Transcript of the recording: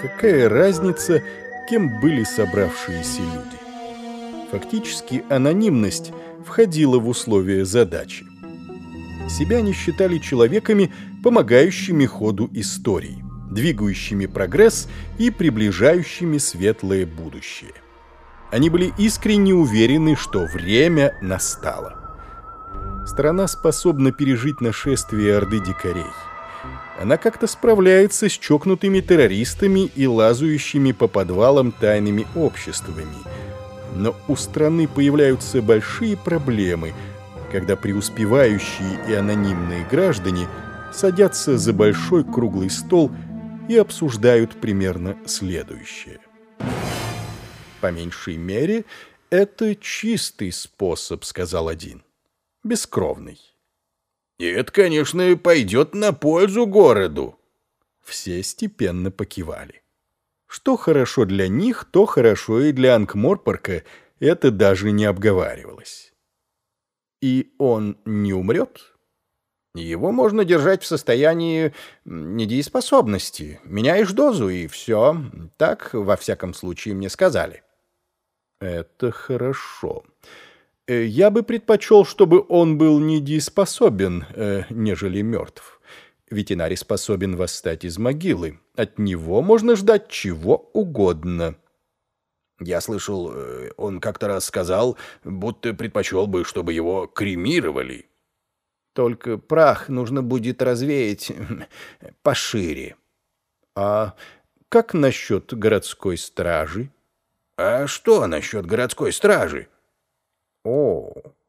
какая разница, кем были собравшиеся люди. Фактически анонимность входила в условия задачи. Себя они считали человеками, помогающими ходу истории, двигающими прогресс и приближающими светлое будущее. Они были искренне уверены, что время настало. Страна способна пережить нашествие орды дикарей. Она как-то справляется с чокнутыми террористами и лазающими по подвалам тайными обществами. Но у страны появляются большие проблемы, когда преуспевающие и анонимные граждане садятся за большой круглый стол и обсуждают примерно следующее. По меньшей мере, это чистый способ, сказал один. Бескровный. И это, конечно, пойдет на пользу городу. Все степенно покивали. Что хорошо для них, то хорошо и для Анкморпорка, это даже не обговаривалось. И он не умрет? Его можно держать в состоянии недееспособности. Меняешь дозу, и все. Так, во всяком случае, мне сказали. Это хорошо. Э, я бы предпочел, чтобы он был недееспособен, э, нежели мертв. Ветеринарий способен восстать из могилы. От него можно ждать чего угодно. Я слышал, э, он как-то раз сказал, будто предпочел бы, чтобы его кремировали. Только прах нужно будет развеять пошире. А как насчет городской стражи? А что насчет городской стражи? roll.